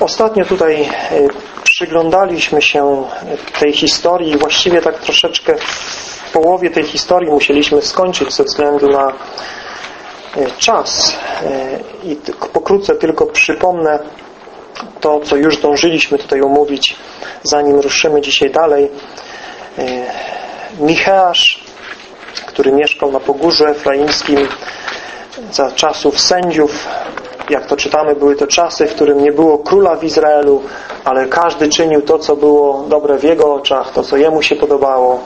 Ostatnio tutaj e, przyglądaliśmy się tej historii właściwie tak troszeczkę w połowie tej historii musieliśmy skończyć ze względu na e, czas e, i pokrótce tylko przypomnę to, co już zdążyliśmy tutaj omówić, zanim ruszymy dzisiaj dalej. Micheasz, który mieszkał na Pogórzu Efraimskim za czasów sędziów, jak to czytamy, były to czasy, w którym nie było króla w Izraelu, ale każdy czynił to, co było dobre w jego oczach, to, co jemu się podobało.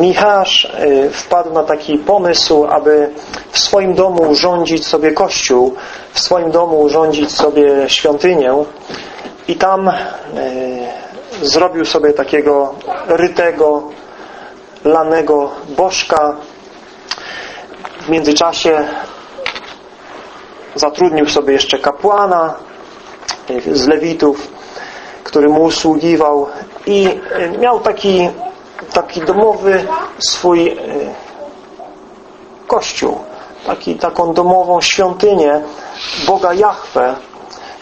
Michasz y, wpadł na taki pomysł, aby w swoim domu urządzić sobie kościół, w swoim domu urządzić sobie świątynię i tam y, zrobił sobie takiego rytego, lanego bożka. W międzyczasie zatrudnił sobie jeszcze kapłana z Lewitów, który mu usługiwał i miał taki, taki domowy swój e, kościół, taki, taką domową świątynię Boga Jahwe,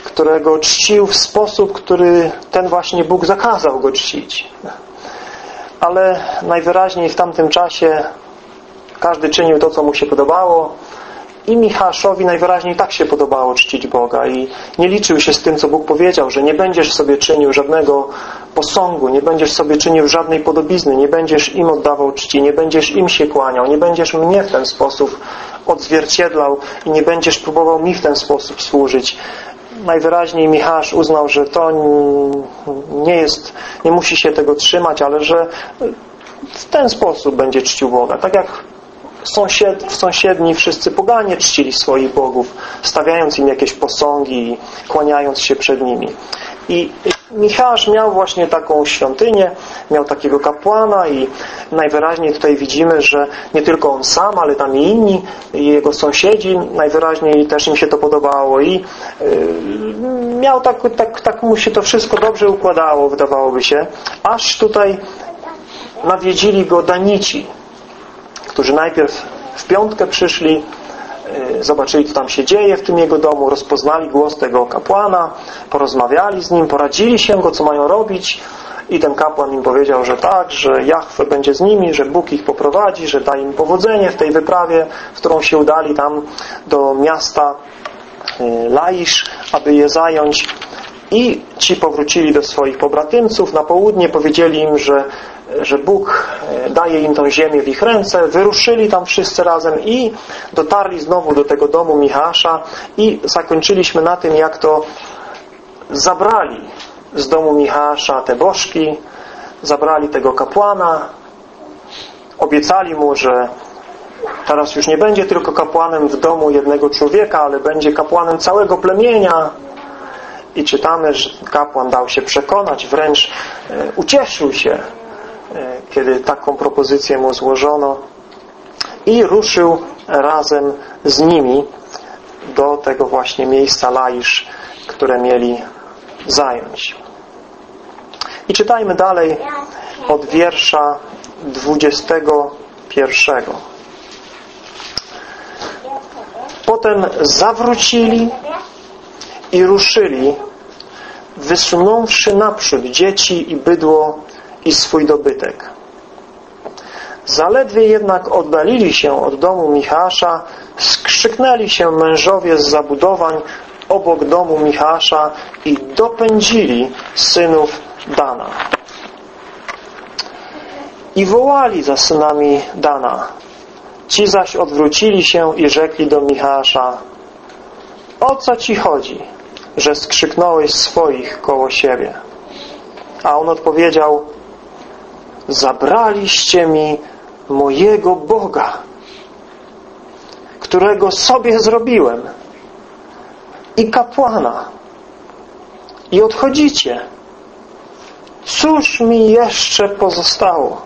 którego czcił w sposób, który ten właśnie Bóg zakazał go czcić. Ale najwyraźniej w tamtym czasie każdy czynił to, co mu się podobało, i Michaszowi najwyraźniej tak się podobało czcić Boga i nie liczył się z tym, co Bóg powiedział, że nie będziesz sobie czynił żadnego posągu, nie będziesz sobie czynił żadnej podobizny, nie będziesz im oddawał czci, nie będziesz im się kłaniał, nie będziesz mnie w ten sposób odzwierciedlał i nie będziesz próbował mi w ten sposób służyć. Najwyraźniej Michasz uznał, że to nie jest, nie musi się tego trzymać, ale że w ten sposób będzie czcił Boga. Tak jak sąsied, sąsiedni wszyscy poganie czcili swoich bogów, stawiając im jakieś posągi i kłaniając się przed nimi. I Michał miał właśnie taką świątynię, miał takiego kapłana i najwyraźniej tutaj widzimy, że nie tylko on sam, ale tam i inni, i jego sąsiedzi, najwyraźniej też im się to podobało i yy, miał tak, tak, tak mu się to wszystko dobrze układało, wydawałoby się, aż tutaj nawiedzili go Danici, którzy najpierw w piątkę przyszli, y, zobaczyli, co tam się dzieje w tym jego domu, rozpoznali głos tego kapłana, porozmawiali z nim, poradzili się go, co mają robić. I ten kapłan im powiedział, że tak, że Jachwę będzie z nimi, że Bóg ich poprowadzi, że da im powodzenie w tej wyprawie, w którą się udali tam do miasta y, Laisz, aby je zająć. I ci powrócili do swoich pobratymców na południe, powiedzieli im, że że Bóg e, daje im tą ziemię w ich ręce, wyruszyli tam wszyscy razem i dotarli znowu do tego domu Michasza i zakończyliśmy na tym, jak to zabrali z domu Michasza te bożki, zabrali tego kapłana, obiecali mu, że teraz już nie będzie tylko kapłanem w domu jednego człowieka, ale będzie kapłanem całego plemienia. I czytamy, że kapłan dał się przekonać, wręcz e, ucieszył się, kiedy taką propozycję mu złożono i ruszył razem z nimi do tego właśnie miejsca Laisz, które mieli zająć. I czytajmy dalej od wiersza 21. Potem zawrócili i ruszyli, wysunąwszy naprzód dzieci i bydło i swój dobytek. Zaledwie jednak oddalili się od domu Michasza, skrzyknęli się mężowie z zabudowań obok domu Michasza i dopędzili synów Dana. I wołali za synami Dana. Ci zaś odwrócili się i rzekli do Michasza O co ci chodzi, że skrzyknąłeś swoich koło siebie? A on odpowiedział zabraliście mi mojego Boga, którego sobie zrobiłem i kapłana i odchodzicie. Cóż mi jeszcze pozostało?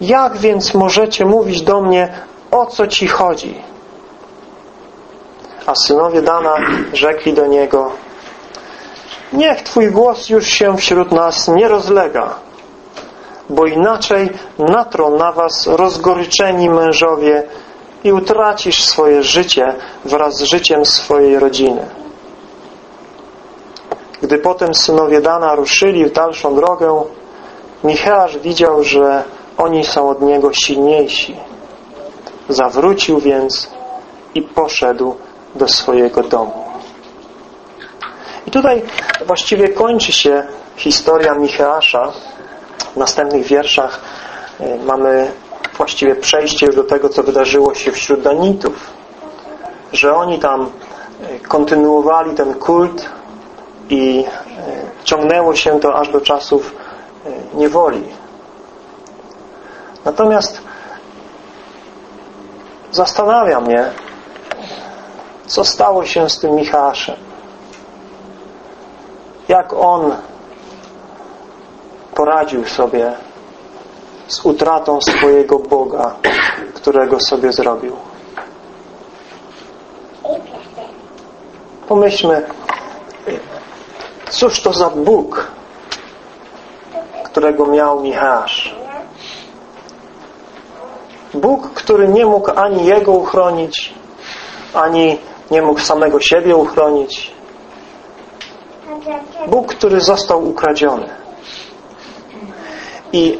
Jak więc możecie mówić do mnie, o co ci chodzi? A synowie Dana rzekli do niego, niech Twój głos już się wśród nas nie rozlega, bo inaczej natrą na was rozgoryczeni mężowie i utracisz swoje życie wraz z życiem swojej rodziny. Gdy potem synowie Dana ruszyli w dalszą drogę, Micheasz widział, że oni są od niego silniejsi. Zawrócił więc i poszedł do swojego domu. I tutaj właściwie kończy się historia Micheasza. W następnych wierszach e, mamy właściwie przejście do tego, co wydarzyło się wśród Danitów. Że oni tam e, kontynuowali ten kult i e, ciągnęło się to aż do czasów niewoli. Natomiast zastanawia mnie, co stało się z tym Michaszem. Jak on poradził sobie z utratą swojego Boga, którego sobie zrobił. Pomyślmy, cóż to za Bóg, którego miał Michasz. Bóg, który nie mógł ani Jego uchronić, ani nie mógł samego siebie uchronić. Bóg, który został ukradziony. I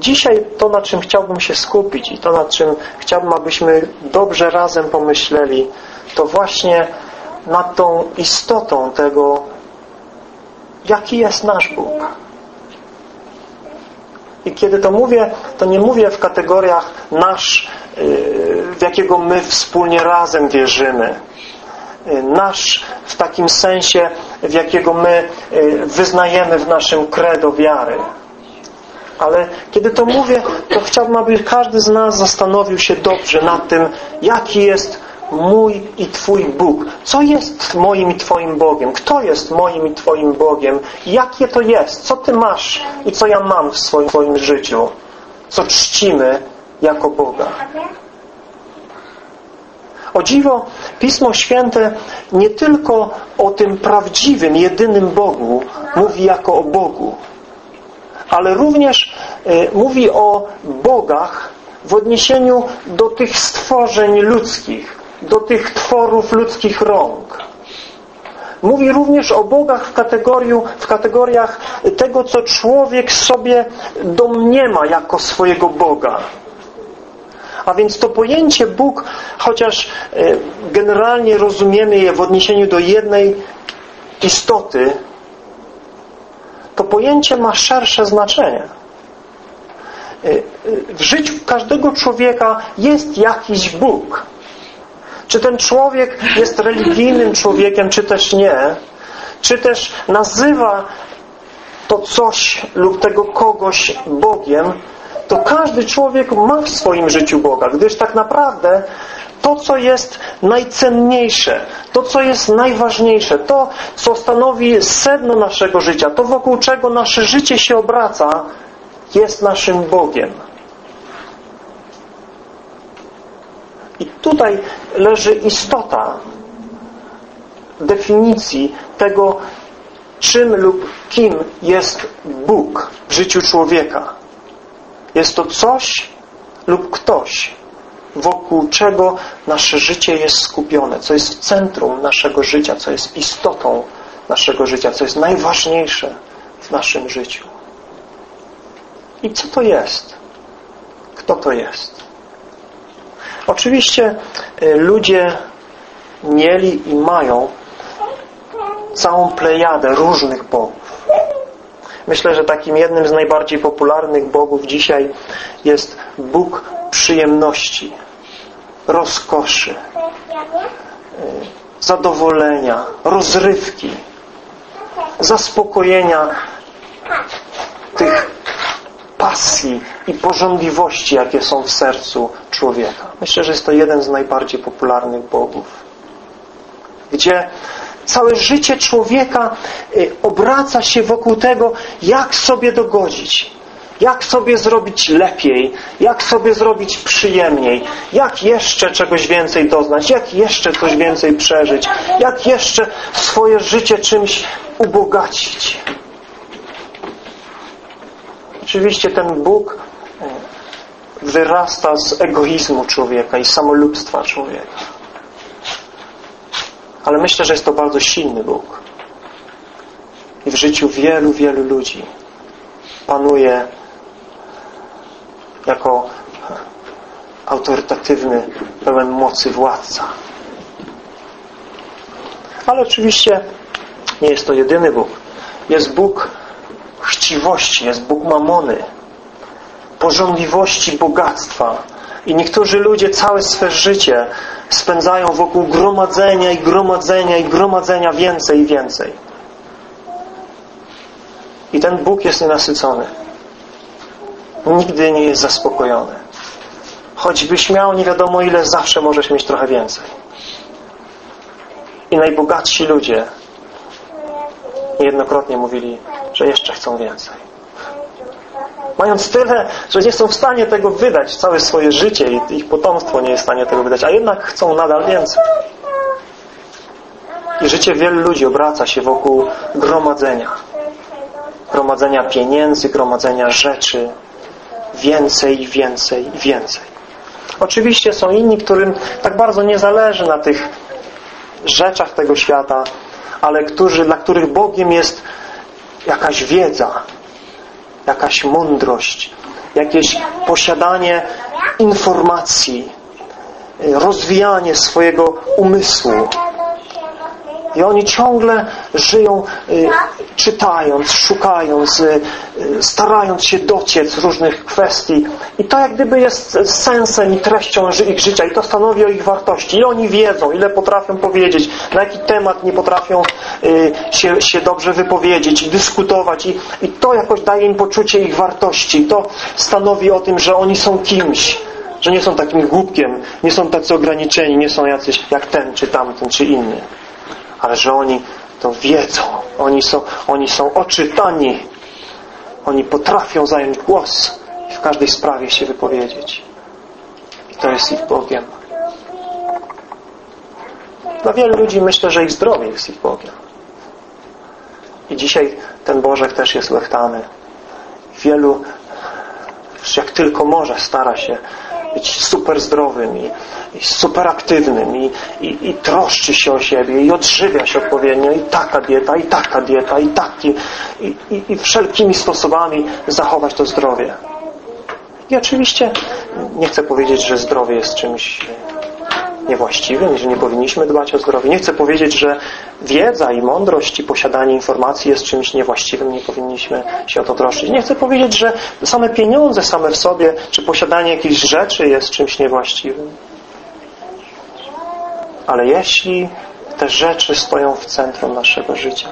dzisiaj to, na czym chciałbym się skupić i to, na czym chciałbym, abyśmy dobrze razem pomyśleli, to właśnie nad tą istotą tego, jaki jest nasz Bóg. I kiedy to mówię, to nie mówię w kategoriach nasz, y, w jakiego my wspólnie razem wierzymy. Y, nasz w takim sensie, w jakiego my y, wyznajemy w naszym credo wiary. Ale kiedy to mówię, to chciałbym, aby każdy z nas zastanowił się dobrze nad tym, jaki jest mój i Twój Bóg. Co jest moim i Twoim Bogiem? Kto jest moim i Twoim Bogiem? Jakie to jest? Co Ty masz i co ja mam w swoim, swoim życiu? Co czcimy jako Boga? O dziwo, Pismo Święte nie tylko o tym prawdziwym, jedynym Bogu mówi jako o Bogu, ale również y, mówi o Bogach w odniesieniu do tych stworzeń ludzkich, do tych tworów ludzkich rąk. Mówi również o Bogach w, w kategoriach tego, co człowiek sobie domniema jako swojego Boga. A więc to pojęcie Bóg, chociaż e, generalnie rozumiemy je w odniesieniu do jednej istoty, to pojęcie ma szersze znaczenie. E, e, w życiu każdego człowieka jest jakiś Bóg. Czy ten człowiek jest religijnym człowiekiem, czy też nie, czy też nazywa to coś lub tego kogoś Bogiem, to każdy człowiek ma w swoim życiu Boga, gdyż tak naprawdę to, co jest najcenniejsze, to, co jest najważniejsze, to, co stanowi sedno naszego życia, to, wokół czego nasze życie się obraca, jest naszym Bogiem. I tutaj leży istota definicji tego, czym lub kim jest Bóg w życiu człowieka. Jest to coś lub ktoś, wokół czego nasze życie jest skupione, co jest w centrum naszego życia, co jest istotą naszego życia, co jest najważniejsze w naszym życiu. I co to jest? Kto to jest? Oczywiście y, ludzie mieli i mają całą plejadę różnych bogów. Myślę, że takim jednym z najbardziej popularnych bogów dzisiaj jest Bóg przyjemności, rozkoszy, y, zadowolenia, rozrywki, zaspokojenia tych pasji i porządliwości, jakie są w sercu człowieka. Myślę, że jest to jeden z najbardziej popularnych bogów. Gdzie całe życie człowieka y, obraca się wokół tego, jak sobie dogodzić, jak sobie zrobić lepiej, jak sobie zrobić przyjemniej, jak jeszcze czegoś więcej doznać, jak jeszcze coś więcej przeżyć, jak jeszcze swoje życie czymś ubogacić. Oczywiście ten Bóg e, wyrasta z egoizmu człowieka i samolubstwa człowieka. Ale myślę, że jest to bardzo silny Bóg. i w życiu wielu, wielu ludzi panuje jako autorytatywny, pełen mocy władca. Ale oczywiście nie jest to jedyny Bóg. Jest Bóg chciwości, jest Bóg mamony, pożądliwości bogactwa. I niektórzy ludzie całe swe życie spędzają wokół gromadzenia i gromadzenia i gromadzenia więcej i więcej. I ten Bóg jest nienasycony. Nigdy nie jest zaspokojony. Choćbyś miał nie wiadomo ile, zawsze możesz mieć trochę więcej. I najbogatsi ludzie niejednokrotnie mówili, że jeszcze chcą więcej. Mając tyle, że nie są w stanie tego wydać całe swoje życie i ich potomstwo nie jest w stanie tego wydać, a jednak chcą nadal więcej. I życie wielu ludzi obraca się wokół gromadzenia. Gromadzenia pieniędzy, gromadzenia rzeczy. Więcej, więcej, więcej. Oczywiście są inni, którym tak bardzo nie zależy na tych rzeczach tego świata, ale którzy, dla których Bogiem jest jakaś wiedza, jakaś mądrość, jakieś posiadanie informacji, rozwijanie swojego umysłu. I oni ciągle żyją y, czytając, szukając, y, starając się dociec różnych kwestii. I to jak gdyby jest sensem i treścią ich życia i to stanowi o ich wartości. I oni wiedzą, ile potrafią powiedzieć, na jaki temat nie potrafią y, się, się dobrze wypowiedzieć i dyskutować. I, I to jakoś daje im poczucie ich wartości. I to stanowi o tym, że oni są kimś. Że nie są takim głupkiem, nie są tacy ograniczeni, nie są jacyś jak ten, czy tamten, czy inny ale że oni to wiedzą. Oni są, oni są oczytani. Oni potrafią zająć głos i w każdej sprawie się wypowiedzieć. I to jest ich Bogiem. Dla wielu ludzi myślę, że ich zdrowie jest ich Bogiem. I dzisiaj ten Bożek też jest łechtany. Wielu, jak tylko może, stara się być super zdrowym i, i super aktywnym i, i, i, troszczy się o siebie i odżywia się odpowiednio i taka dieta, i taka dieta, i taki i, i, i wszelkimi sposobami zachować to zdrowie. I oczywiście nie chcę powiedzieć, że zdrowie jest czymś niewłaściwym, że nie powinniśmy dbać o zdrowie. Nie chcę powiedzieć, że wiedza i mądrość i posiadanie informacji jest czymś niewłaściwym, nie powinniśmy się o to troszczyć. Nie chcę powiedzieć, że same pieniądze same w sobie, czy posiadanie jakichś rzeczy jest czymś niewłaściwym. Ale jeśli te rzeczy stoją w centrum naszego życia,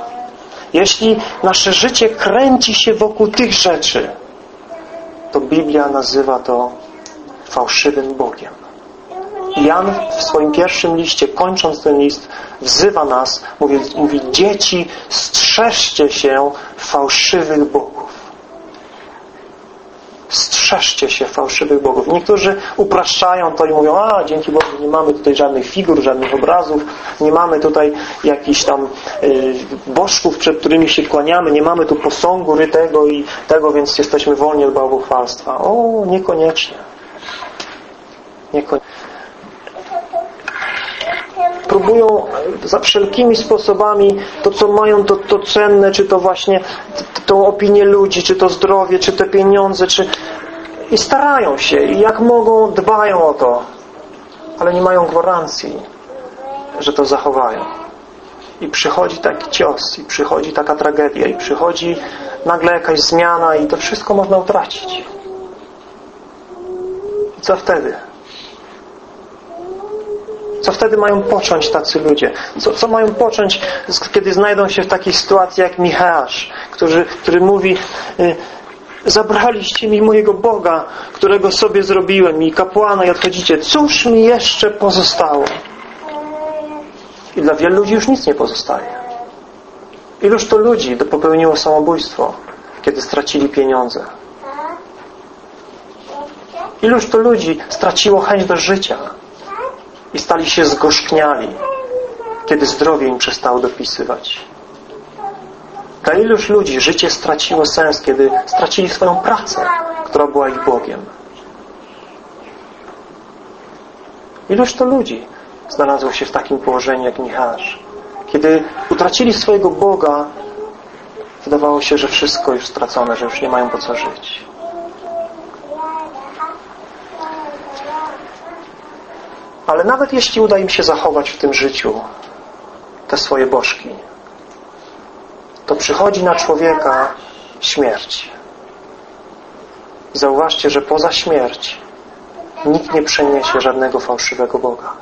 jeśli nasze życie kręci się wokół tych rzeczy, to Biblia nazywa to fałszywym Bogiem. Jan w swoim pierwszym liście, kończąc ten list, wzywa nas, mówi, mówi dzieci, strzeżcie się fałszywych bogów. Strzeżcie się fałszywych bogów. Niektórzy upraszczają to i mówią, a dzięki Bogu nie mamy tutaj żadnych figur, żadnych obrazów, nie mamy tutaj jakichś tam y, bożków, przed którymi się kłaniamy, nie mamy tu posągu rytego i tego, więc jesteśmy wolni od bałwochwalstwa. O, niekoniecznie. Niekoniecznie próbują za wszelkimi sposobami to, co mają, to, to cenne, czy to właśnie tą opinię ludzi, czy to zdrowie, czy te pieniądze, czy... i starają się i jak mogą dbają o to, ale nie mają gwarancji, że to zachowają. I przychodzi taki cios, i przychodzi taka tragedia, i przychodzi nagle jakaś zmiana i to wszystko można utracić. I co wtedy? Co wtedy mają począć tacy ludzie? Co, co mają począć, kiedy znajdą się w takiej sytuacji jak Michał, który, który mówi y, zabraliście mi mojego Boga, którego sobie zrobiłem i kapłana i odchodzicie. Cóż mi jeszcze pozostało? I dla wielu ludzi już nic nie pozostaje. Iluż to ludzi popełniło samobójstwo, kiedy stracili pieniądze? Iluż to ludzi straciło chęć do życia, i stali się zgorzkniali, kiedy zdrowie im przestało dopisywać. Dla iluż ludzi życie straciło sens, kiedy stracili swoją pracę, która była ich Bogiem. Iluż to ludzi znalazło się w takim położeniu jak Michał, kiedy utracili swojego Boga Wydawało się, że wszystko już stracone, że już nie mają po co żyć. Ale nawet jeśli uda im się zachować w tym życiu te swoje bożki, to przychodzi na człowieka śmierć. Zauważcie, że poza śmierć nikt nie przeniesie żadnego fałszywego Boga.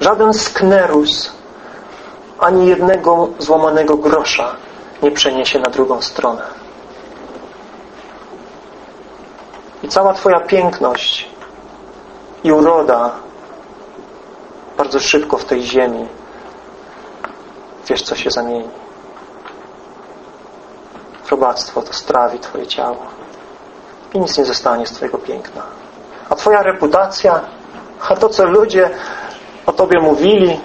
Żaden sknerus ani jednego złamanego grosza nie przeniesie na drugą stronę. I cała Twoja piękność i uroda bardzo szybko w tej ziemi wiesz, co się zamieni. Robactwo to strawi Twoje ciało i nic nie zostanie z Twojego piękna. A Twoja reputacja, a to, co ludzie o Tobie mówili,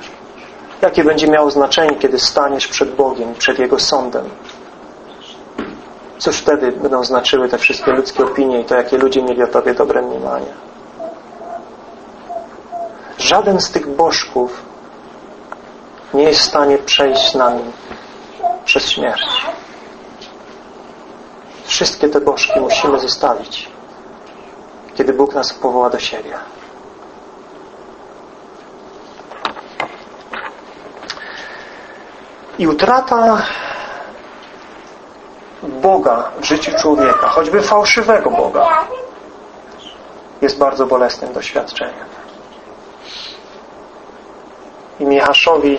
jakie będzie miało znaczenie, kiedy staniesz przed Bogiem, przed Jego sądem. Cóż wtedy będą znaczyły te wszystkie ludzkie opinie i to, jakie ludzie mieli o Tobie dobre mniemanie. Żaden z tych bożków nie jest w stanie przejść z nami przez śmierć. Wszystkie te bożki musimy zostawić, kiedy Bóg nas powoła do siebie. I utrata Boga w życiu człowieka, choćby fałszywego Boga, jest bardzo bolesnym doświadczeniem. I Michaszowi,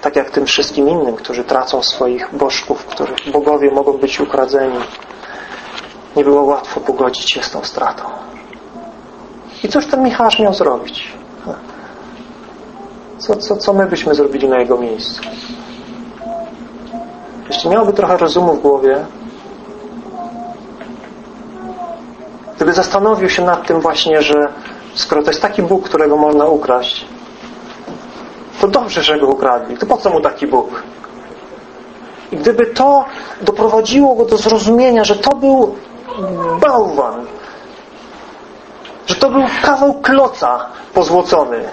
tak jak tym wszystkim innym, którzy tracą swoich bożków, których bogowie mogą być ukradzeni, nie było łatwo pogodzić się z tą stratą. I cóż ten Michasz miał zrobić? Co, co, co my byśmy zrobili na jego miejscu? Jeśli miałby trochę rozumu w głowie, gdyby zastanowił się nad tym właśnie, że skoro to jest taki Bóg, którego można ukraść, to dobrze, że go ukradli. To po co mu taki Bóg? I gdyby to doprowadziło go do zrozumienia, że to był bałwan, że to był kawał kloca pozłocony,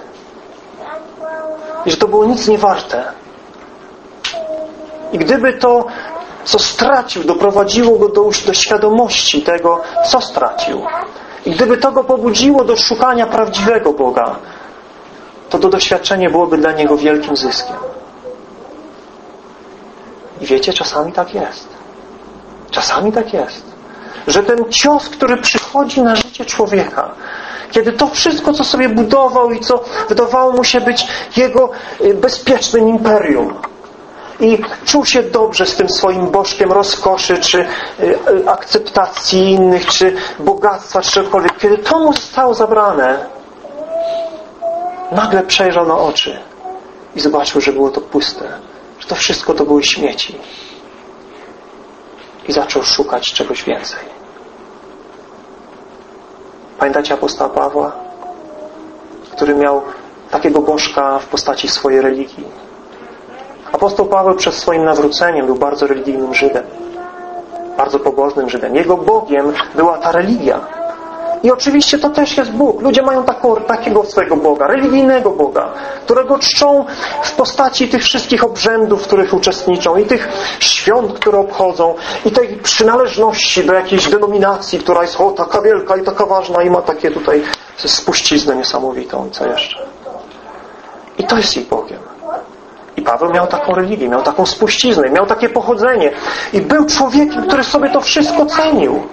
i że to było nic nie warte. I gdyby to, co stracił, doprowadziło go do, do świadomości tego, co stracił, i gdyby to go pobudziło do szukania prawdziwego Boga, to to doświadczenie byłoby dla niego wielkim zyskiem. I wiecie, czasami tak jest. Czasami tak jest. Że ten cios, który przychodzi na życie człowieka, kiedy to wszystko, co sobie budował i co wydawało mu się być jego y, bezpiecznym imperium i czuł się dobrze z tym swoim bożkiem rozkoszy, czy y, y, akceptacji innych, czy bogactwa, czy czegokolwiek. Kiedy to mu zostało zabrane, nagle przejrzał na oczy i zobaczył, że było to puste, że to wszystko to były śmieci. I zaczął szukać czegoś więcej. Pamiętacie apostoła Pawła? Który miał takiego bożka w postaci swojej religii. Apostoł Paweł przed swoim nawróceniem był bardzo religijnym Żydem. Bardzo pobożnym Żydem. Jego Bogiem była ta religia. I oczywiście to też jest Bóg. Ludzie mają taką, takiego swojego Boga, religijnego Boga, którego czczą w postaci tych wszystkich obrzędów, w których uczestniczą i tych świąt, które obchodzą i tej przynależności do jakiejś denominacji, która jest o, taka wielka i taka ważna i ma takie tutaj spuściznę niesamowitą i co jeszcze. I to jest ich Bogiem. I Paweł miał taką religię, miał taką spuściznę, miał takie pochodzenie i był człowiekiem, który sobie to wszystko cenił.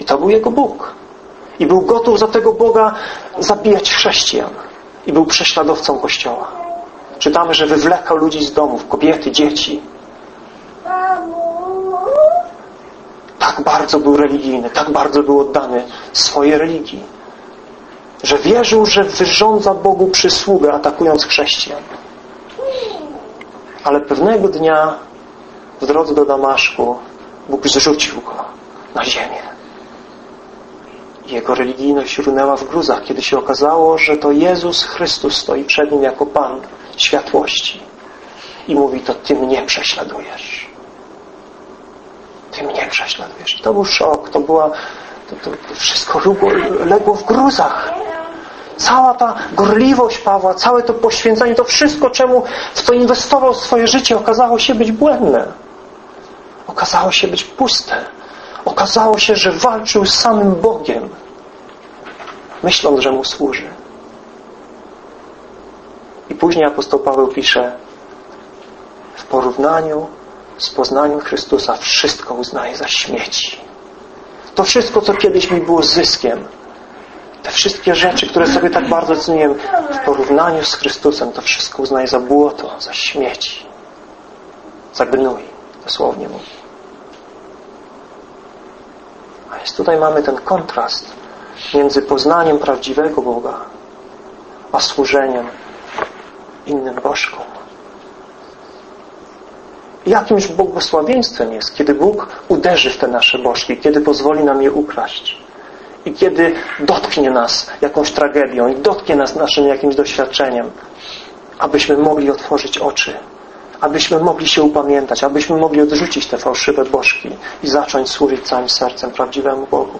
I to był jego Bóg. I był gotów za tego Boga zabijać chrześcijan. I był prześladowcą Kościoła. Czytamy, że wywlekał ludzi z domów, kobiety, dzieci. Tak bardzo był religijny, tak bardzo był oddany swojej religii, że wierzył, że wyrządza Bogu przysługę, atakując chrześcijan. Ale pewnego dnia w drodze do Damaszku Bóg zrzucił go na ziemię. Jego religijność runęła w gruzach, kiedy się okazało, że to Jezus Chrystus stoi przed nim jako Pan światłości. I mówi, to Ty mnie prześladujesz. Ty mnie prześladujesz. To był szok, to była, to, to, wszystko legło w gruzach. Cała ta gorliwość Pawła, całe to poświęcenie, to wszystko, czemu w to inwestował swoje życie, okazało się być błędne. Okazało się być puste. Okazało się, że walczył z samym Bogiem, myśląc, że Mu służy. I później apostoł Paweł pisze w porównaniu z poznaniem Chrystusa wszystko uznaje za śmieci. To wszystko, co kiedyś mi było zyskiem, te wszystkie rzeczy, które sobie tak bardzo ceniłem, w porównaniu z Chrystusem, to wszystko uznaje za błoto, za śmieci, za gnój, dosłownie mówi. A więc tutaj mamy ten kontrast między poznaniem prawdziwego Boga, a służeniem innym bożkom. Jakimś błogosławieństwem jest, kiedy Bóg uderzy w te nasze bożki, kiedy pozwoli nam je ukraść. I kiedy dotknie nas jakąś tragedią i dotknie nas naszym jakimś doświadczeniem, abyśmy mogli otworzyć oczy, abyśmy mogli się upamiętać, abyśmy mogli odrzucić te fałszywe bożki i zacząć służyć całym sercem prawdziwemu Bogu.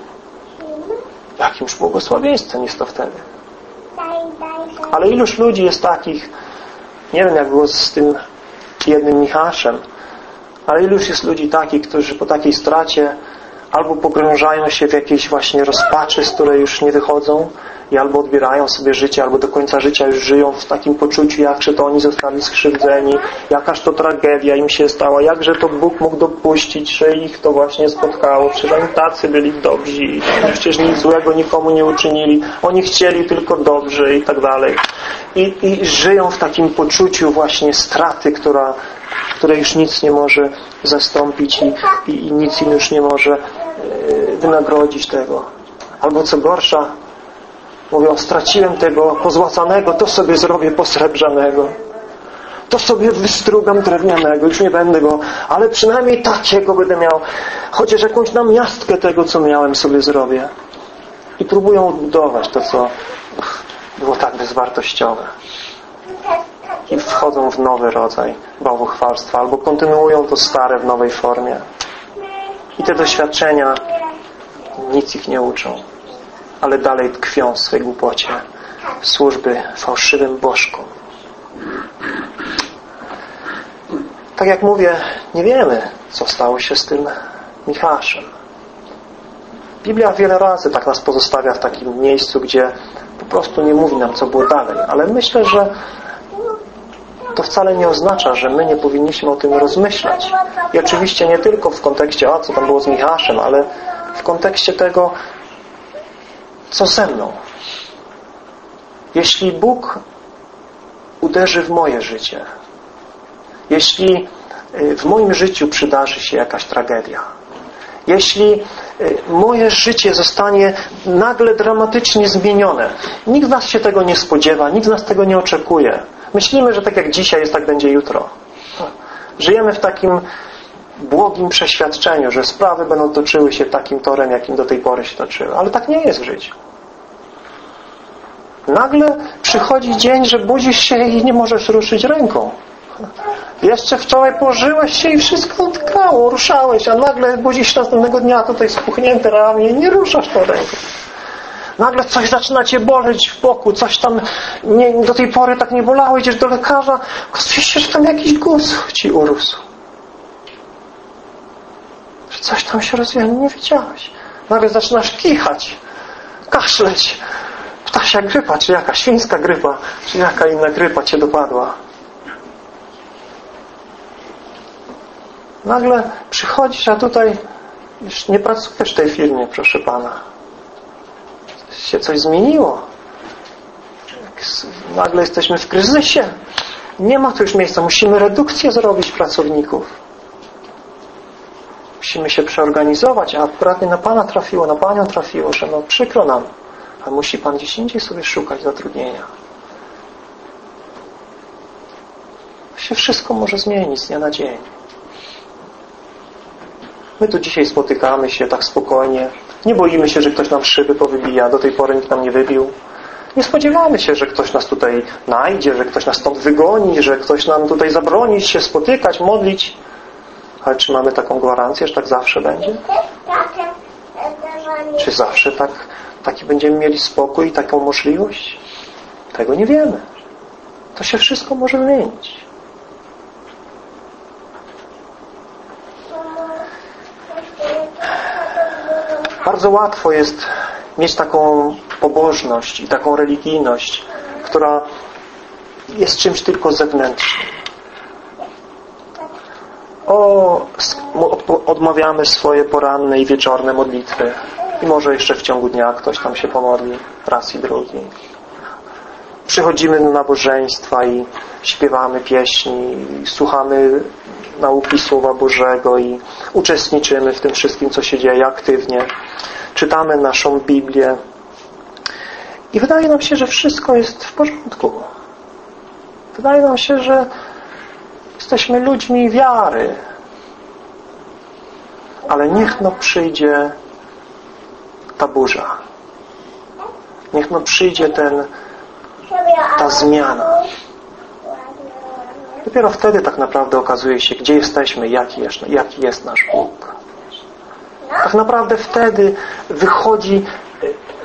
Jakimś błogosławieństwem jest to wtedy. Ale iluż ludzi jest takich, nie wiem jak było z tym jednym Michaszem, ale iluż jest ludzi takich, którzy po takiej stracie albo pogrążają się w jakiejś właśnie rozpaczy, z której już nie wychodzą i albo odbierają sobie życie, albo do końca życia już żyją w takim poczuciu, jakże to oni zostali skrzywdzeni, jakaż to tragedia im się stała, jakże to Bóg mógł dopuścić, że ich to właśnie spotkało, przecież oni tacy byli dobrzy przecież nic złego nikomu nie uczynili, oni chcieli tylko dobrze i tak dalej. I, i żyją w takim poczuciu właśnie straty, która które już nic nie może zastąpić i, i, i nic im już nie może wynagrodzić tego. Albo co gorsza, mówią, straciłem tego pozłacanego, to sobie zrobię posrebrzanego. To sobie wystrugam drewnianego, już nie będę go, ale przynajmniej takiego będę miał, chociaż jakąś namiastkę tego, co miałem, sobie zrobię. I próbują odbudować to, co było tak bezwartościowe i wchodzą w nowy rodzaj bałwochwalstwa albo kontynuują to stare w nowej formie. I te doświadczenia nic ich nie uczą, ale dalej tkwią w swej głupocie służby fałszywym bożkom. Tak jak mówię, nie wiemy, co stało się z tym Michaszem. Biblia wiele razy tak nas pozostawia w takim miejscu, gdzie po prostu nie mówi nam, co było dalej. Ale myślę, że to wcale nie oznacza, że my nie powinniśmy o tym rozmyślać. I oczywiście nie tylko w kontekście, a co tam było z Michaszem, ale w kontekście tego, co ze mną. Jeśli Bóg uderzy w moje życie, jeśli y, w moim życiu przydarzy się jakaś tragedia, jeśli moje życie zostanie nagle dramatycznie zmienione, nikt z nas się tego nie spodziewa, nikt z nas tego nie oczekuje, Myślimy, że tak jak dzisiaj jest, tak będzie jutro. Żyjemy w takim błogim przeświadczeniu, że sprawy będą toczyły się takim torem, jakim do tej pory się toczyły. Ale tak nie jest w życiu. Nagle przychodzi dzień, że budzisz się i nie możesz ruszyć ręką. Jeszcze wczoraj położyłeś się i wszystko odkrało, ruszałeś, a nagle budzisz się następnego dnia tutaj spuchnięte ramię nie ruszasz tą ręką. Nagle coś zaczyna cię boleć w boku, coś tam nie, do tej pory tak nie bolało, idziesz do lekarza, okazuje się, że tam jakiś guz ci urósł. Że coś tam się rozwija, nie wiedziałeś. Nagle zaczynasz kichać, kaszleć. Ptasia grypa, czy jaka świńska grypa, czy jaka inna grypa cię dopadła. Nagle przychodzisz, a tutaj już nie pracujesz w tej firmie, proszę Pana się coś zmieniło. Nagle jesteśmy w kryzysie. Nie ma tu już miejsca. Musimy redukcję zrobić pracowników. Musimy się przeorganizować, a akurat nie na Pana trafiło, na Panią trafiło, że no przykro nam, a musi Pan gdzieś indziej sobie szukać zatrudnienia. Się wszystko może zmienić z dnia na dzień. My tu dzisiaj spotykamy się tak spokojnie, nie boimy się, że ktoś nam szyby powybija. Do tej pory nikt nam nie wybił. Nie spodziewamy się, że ktoś nas tutaj najdzie, że ktoś nas stąd wygoni, że ktoś nam tutaj zabroni się spotykać, modlić. Ale czy mamy taką gwarancję, że tak zawsze będzie? Czy zawsze tak, taki będziemy mieli spokój i taką możliwość? Tego nie wiemy. To się wszystko może zmienić. Bardzo łatwo jest mieć taką pobożność i taką religijność, która jest czymś tylko zewnętrznym. O, odmawiamy swoje poranne i wieczorne modlitwy i może jeszcze w ciągu dnia ktoś tam się pomodli raz i drugi. Przychodzimy na nabożeństwa i śpiewamy pieśni, i słuchamy nauki Słowa Bożego i uczestniczymy w tym wszystkim, co się dzieje aktywnie. Czytamy naszą Biblię i wydaje nam się, że wszystko jest w porządku. Wydaje nam się, że jesteśmy ludźmi wiary. Ale niech no przyjdzie ta burza. Niech no przyjdzie ten, ta zmiana. Dopiero wtedy tak naprawdę okazuje się, gdzie jesteśmy, jaki jest, jaki jest nasz Bóg. Tak naprawdę wtedy wychodzi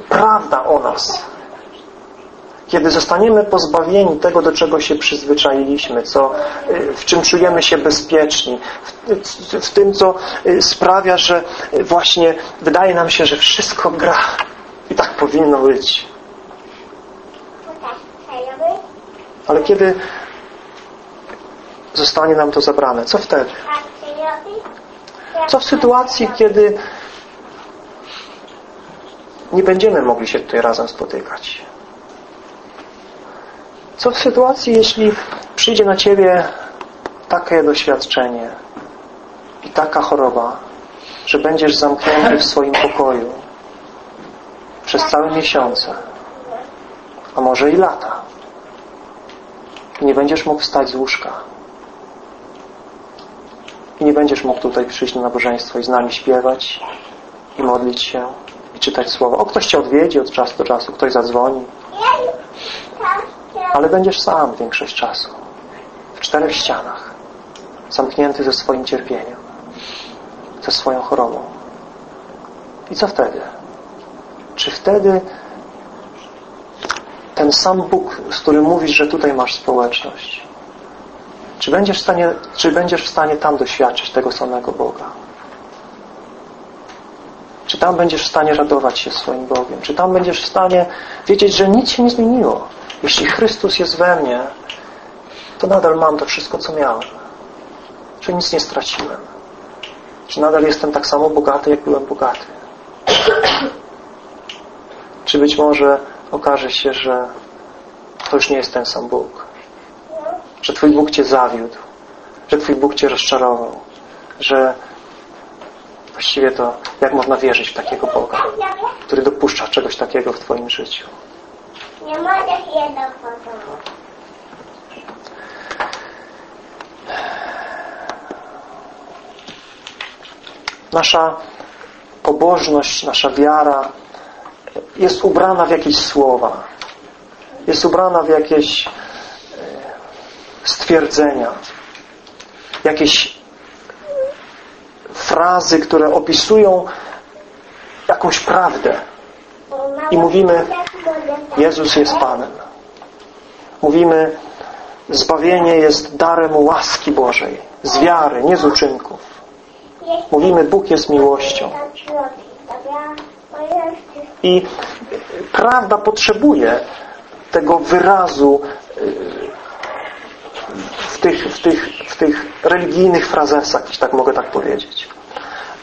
prawda o nas. Kiedy zostaniemy pozbawieni tego, do czego się przyzwyczailiśmy, co, w czym czujemy się bezpieczni, w, w tym, co sprawia, że właśnie wydaje nam się, że wszystko gra i tak powinno być. Ale kiedy zostanie nam to zabrane, co wtedy? Co w sytuacji, kiedy nie będziemy mogli się tutaj razem spotykać? Co w sytuacji, jeśli przyjdzie na Ciebie takie doświadczenie i taka choroba, że będziesz zamknięty w swoim pokoju przez całe miesiące, a może i lata nie będziesz mógł wstać z łóżka i nie będziesz mógł tutaj przyjść na nabożeństwo i z nami śpiewać i modlić się i czytać słowo. O, ktoś Cię odwiedzi od czasu do czasu, ktoś zadzwoni. Ale będziesz sam większość czasu. W czterech ścianach. Zamknięty ze swoim cierpieniem. Ze swoją chorobą. I co wtedy? Czy wtedy ten sam Bóg, z którym mówisz, że tutaj masz społeczność, czy będziesz w stanie, czy będziesz w stanie tam doświadczyć tego samego Boga? Czy tam będziesz w stanie radować się swoim Bogiem? Czy tam będziesz w stanie wiedzieć, że nic się nie zmieniło? Jeśli Chrystus jest we mnie, to nadal mam to wszystko, co miałem. Że nic nie straciłem. Czy nadal jestem tak samo bogaty, jak byłem bogaty. Czy być może okaże się, że to już nie jest ten sam Bóg. Że Twój Bóg Cię zawiódł. Że Twój Bóg Cię rozczarował. Że właściwie to jak można wierzyć w takiego Boga, który dopuszcza czegoś takiego w Twoim życiu. Nie możesz jedną Nasza pobożność, nasza wiara jest ubrana w jakieś słowa. Jest ubrana w jakieś e, stwierdzenia. Jakieś frazy, które opisują jakąś prawdę. I mówimy Jezus jest Panem. Mówimy zbawienie jest darem łaski Bożej. Z wiary, nie z uczynków. Mówimy Bóg jest miłością. I prawda potrzebuje tego wyrazu y, w tych, w tych, w tych religijnych frazesach, jeśli tak mogę tak powiedzieć.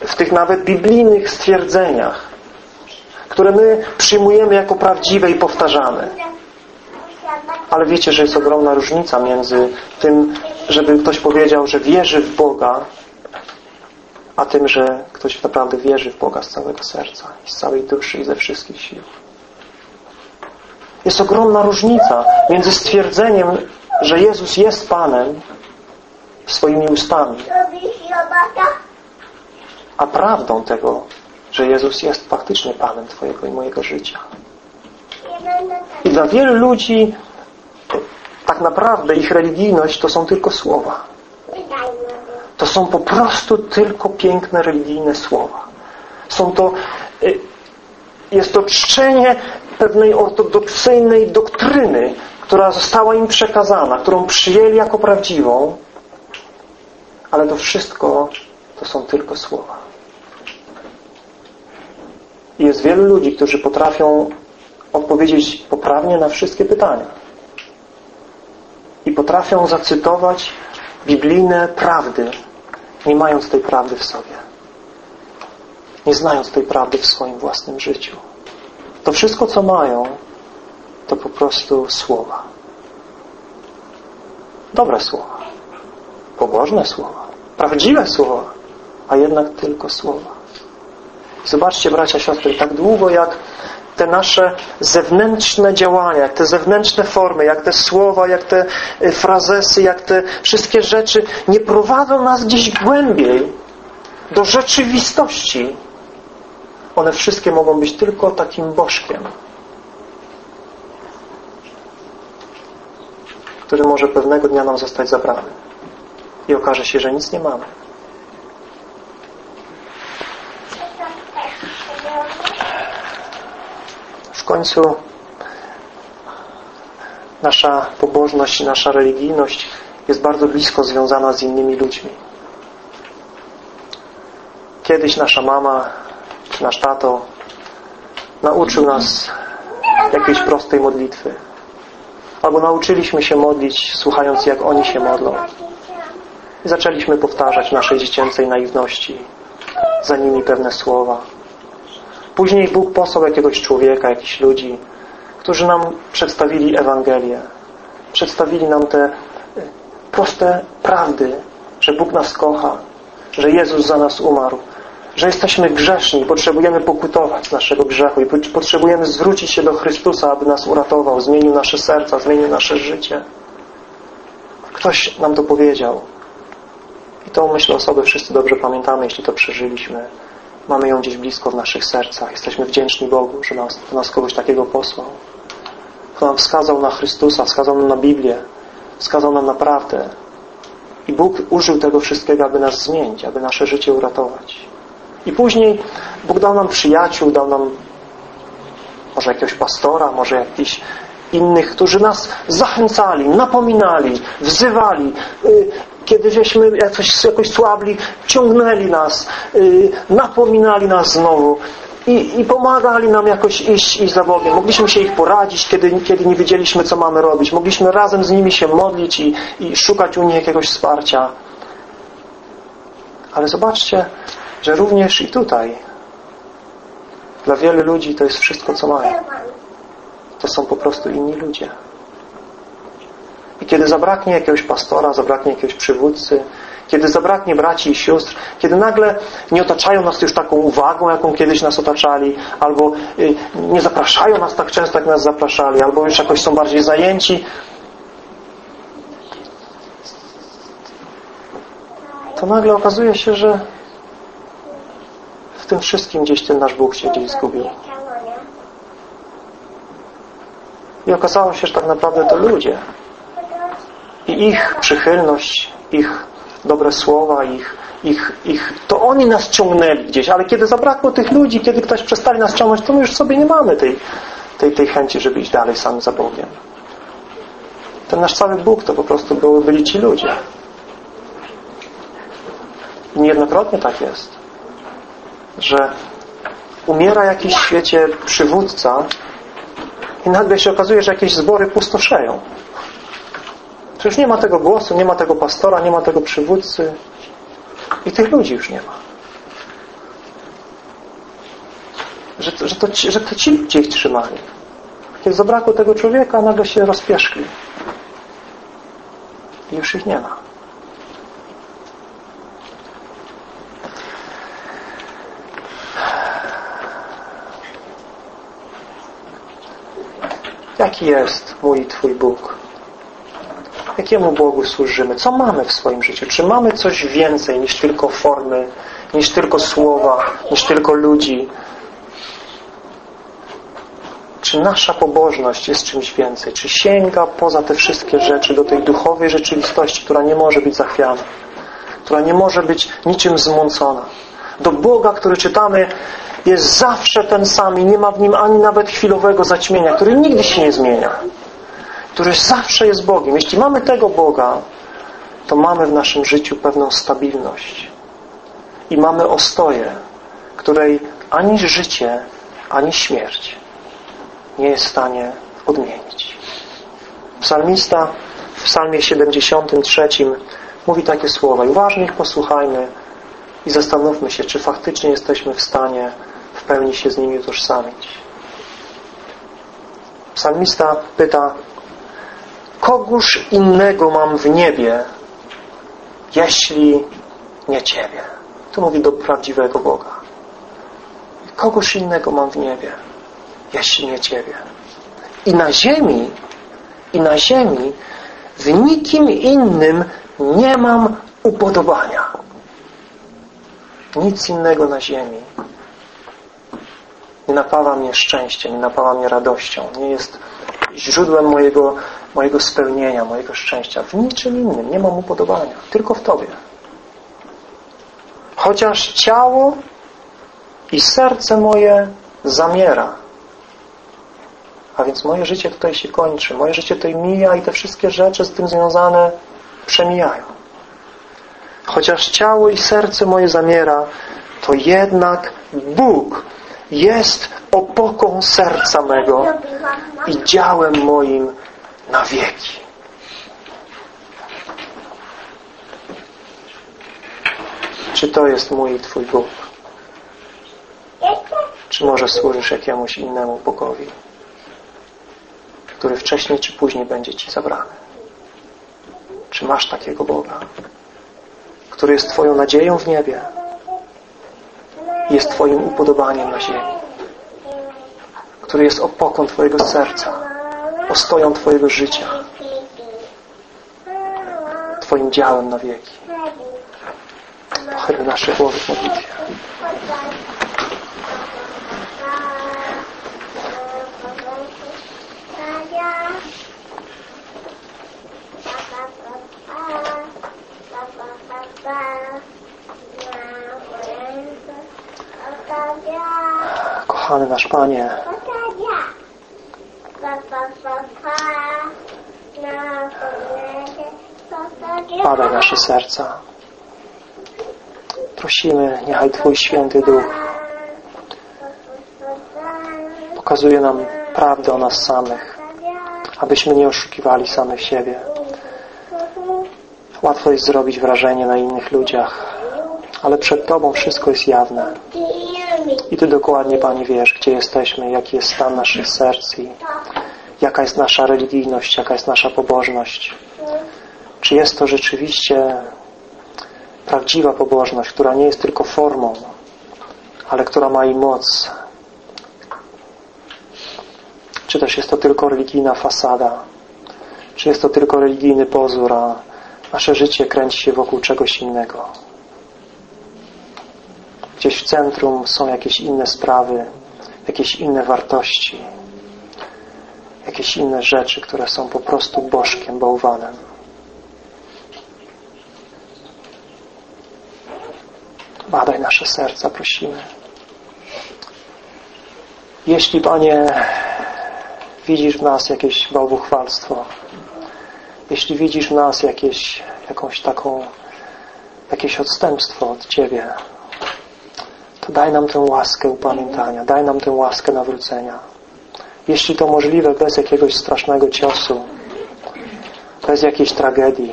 W tych nawet biblijnych stwierdzeniach, które my przyjmujemy jako prawdziwe i powtarzamy. Ale wiecie, że jest ogromna różnica między tym, żeby ktoś powiedział, że wierzy w Boga, a tym, że ktoś naprawdę wierzy w Boga z całego serca, z całej duszy i ze wszystkich sił. Jest ogromna różnica między stwierdzeniem, że Jezus jest Panem swoimi ustami, a prawdą tego, że Jezus jest faktycznie Panem Twojego i mojego życia. I dla wielu ludzi tak naprawdę ich religijność to są tylko słowa. To są po prostu tylko piękne religijne słowa. Są to, y, jest to czczenie pewnej ortodoksyjnej doktryny, która została im przekazana, którą przyjęli jako prawdziwą, ale to wszystko to są tylko słowa. I jest wielu ludzi, którzy potrafią odpowiedzieć poprawnie na wszystkie pytania. I potrafią zacytować biblijne prawdy, nie mając tej prawdy w sobie. Nie znając tej prawdy w swoim własnym życiu. To wszystko, co mają, to po prostu słowa. Dobre słowa. Pobożne słowa. Prawdziwe słowa. A jednak tylko słowa. Zobaczcie, bracia, siostry, tak długo jak te nasze zewnętrzne działania, jak te zewnętrzne formy, jak te słowa, jak te y, frazesy, jak te wszystkie rzeczy nie prowadzą nas gdzieś głębiej do rzeczywistości. One wszystkie mogą być tylko takim bożkiem, który może pewnego dnia nam zostać zabrany. I okaże się, że nic nie mamy. W końcu nasza pobożność nasza religijność jest bardzo blisko związana z innymi ludźmi. Kiedyś nasza mama czy nasz tato nauczył nas jakiejś prostej modlitwy. Albo nauczyliśmy się modlić, słuchając jak oni się modlą. I zaczęliśmy powtarzać naszej dziecięcej naiwności za nimi pewne słowa. Później Bóg posłał jakiegoś człowieka, jakichś ludzi, którzy nam przedstawili Ewangelię. Przedstawili nam te proste prawdy, że Bóg nas kocha, że Jezus za nas umarł, że jesteśmy grzeszni potrzebujemy pokutować z naszego grzechu i potrzebujemy zwrócić się do Chrystusa, aby nas uratował, zmienił nasze serca, zmienił nasze życie. Ktoś nam to powiedział. I to, myślę, osoby wszyscy dobrze pamiętamy, jeśli to przeżyliśmy. Mamy ją gdzieś blisko w naszych sercach. Jesteśmy wdzięczni Bogu, że nas, nas kogoś takiego posłał. Kto nam wskazał na Chrystusa, wskazał nam na Biblię, wskazał nam na prawdę. I Bóg użył tego wszystkiego, aby nas zmienić, aby nasze życie uratować. I później Bóg dał nam przyjaciół, dał nam może jakiegoś pastora, może jakichś innych, którzy nas zachęcali, napominali, wzywali, y, kiedy żeśmy jakoś, jakoś słabli, ciągnęli nas, yy, napominali nas znowu i, i pomagali nam jakoś iść, iść za Bogiem. Mogliśmy się ich poradzić, kiedy, kiedy nie wiedzieliśmy, co mamy robić. Mogliśmy razem z nimi się modlić i, i szukać u nich jakiegoś wsparcia. Ale zobaczcie, że również i tutaj dla wielu ludzi to jest wszystko, co mają. To są po prostu inni ludzie. I kiedy zabraknie jakiegoś pastora, zabraknie jakiegoś przywódcy, kiedy zabraknie braci i sióstr, kiedy nagle nie otaczają nas już taką uwagą, jaką kiedyś nas otaczali, albo y, nie zapraszają nas tak często, jak nas zapraszali, albo już jakoś są bardziej zajęci, to nagle okazuje się, że w tym wszystkim gdzieś ten nasz Bóg się gdzieś zgubił. I okazało się, że tak naprawdę to ludzie, i ich przychylność, ich dobre słowa, ich, ich, ich, to oni nas ciągnęli gdzieś, ale kiedy zabrakło tych ludzi, kiedy ktoś przestali nas ciągnąć, to my już sobie nie mamy tej, tej, tej chęci, żeby iść dalej sami za Bogiem. Ten nasz cały Bóg to po prostu były, byli ci ludzie. Niejednokrotnie tak jest, że umiera jakiś świecie przywódca i nagle się okazuje, że jakieś zbory pustoszeją. Przecież nie ma tego głosu, nie ma tego pastora, nie ma tego przywódcy i tych ludzi już nie ma. Że, że, to, że to ci ludzie ich trzymali. Kiedy zabrakło tego człowieka, nagle się rozpieszkli. I już ich nie ma. Jaki jest mój Twój Bóg? Jakiemu Bogu służymy? Co mamy w swoim życiu? Czy mamy coś więcej niż tylko formy, niż tylko słowa, niż tylko ludzi? Czy nasza pobożność jest czymś więcej? Czy sięga poza te wszystkie rzeczy do tej duchowej rzeczywistości, która nie może być zachwiana, która nie może być niczym zmącona, do Boga, który czytamy, jest zawsze ten sam i nie ma w nim ani nawet chwilowego zaćmienia, który nigdy się nie zmienia, który zawsze jest Bogiem. Jeśli mamy tego Boga, to mamy w naszym życiu pewną stabilność i mamy ostoję, której ani życie, ani śmierć nie jest w stanie odmienić. Psalmista w psalmie 73 mówi takie słowa i uważnie ich posłuchajmy i zastanówmy się, czy faktycznie jesteśmy w stanie w pełni się z nimi utożsamić. Psalmista pyta Kogóż innego mam w niebie, jeśli nie Ciebie? To mówi do prawdziwego Boga. Kogoż innego mam w niebie, jeśli nie Ciebie? I na ziemi, i na ziemi w nikim innym nie mam upodobania. Nic innego na ziemi nie napawa mnie szczęściem, nie napawa mnie radością, nie jest źródłem mojego, mojego spełnienia, mojego szczęścia. W niczym innym nie mam upodobania, tylko w Tobie. Chociaż ciało i serce moje zamiera. A więc moje życie tutaj się kończy. Moje życie tutaj mija i te wszystkie rzeczy z tym związane przemijają. Chociaż ciało i serce moje zamiera, to jednak Bóg jest opoką serca mego i działem moim na wieki. Czy to jest mój i Twój Bóg? Czy może służysz jakiemuś innemu Bogowi, który wcześniej czy później będzie Ci zabrany? Czy masz takiego Boga, który jest Twoją nadzieją w niebie, jest Twoim upodobaniem na ziemi, który jest opoką Twojego serca, ostoją Twojego życia, Twoim działem na wieki. Pochylmy nasze głowy w modlitwie. Kochany nasz Panie, badaj nasze serca. Prosimy, niechaj Twój Święty Duch pokazuje nam prawdę o nas samych, abyśmy nie oszukiwali samych siebie. Łatwo jest zrobić wrażenie na innych ludziach, ale przed Tobą wszystko jest jawne. I Ty dokładnie, Panie, wiesz, gdzie jesteśmy, jaki jest stan naszych serc i jaka jest nasza religijność, jaka jest nasza pobożność. Czy jest to rzeczywiście prawdziwa pobożność, która nie jest tylko formą, ale która ma i moc. Czy też jest to tylko religijna fasada, czy jest to tylko religijny pozór, a nasze życie kręci się wokół czegoś innego. Gdzieś w centrum są jakieś inne sprawy, jakieś inne wartości, jakieś inne rzeczy, które są po prostu bożkiem, bałwanem. Badaj nasze serca, prosimy. Jeśli, Panie, widzisz w nas jakieś bałwuchwalstwo, jeśli widzisz w nas jakieś, jakąś taką, jakieś odstępstwo od Ciebie, to daj nam tę łaskę upamiętania, daj nam tę łaskę nawrócenia. Jeśli to możliwe, bez jakiegoś strasznego ciosu, bez jakiejś tragedii,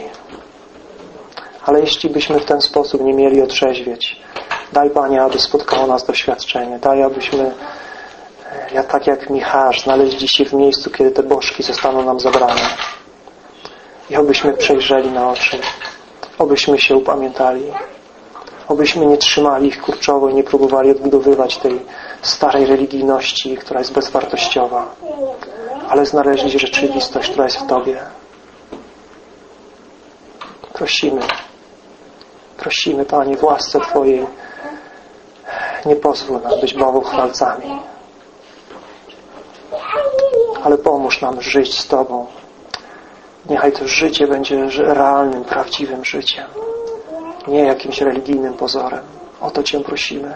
ale jeśli byśmy w ten sposób nie mieli otrzeźwieć, daj Panie, aby spotkało nas doświadczenie. Daj, abyśmy, ja tak jak Michał, znaleźli się w miejscu, kiedy te bożki zostaną nam zabrane. I obyśmy przejrzeli na oczy. Obyśmy się upamiętali. Obyśmy nie trzymali ich kurczowo i nie próbowali odbudowywać tej starej religijności, która jest bezwartościowa, ale znaleźli rzeczywistość, która jest w Tobie. Prosimy, prosimy, Panie, w łasce Twojej, nie pozwól nam być bałwochwalcami, ale pomóż nam żyć z Tobą. Niechaj to życie będzie realnym, prawdziwym życiem, nie jakimś religijnym pozorem. O to Cię prosimy.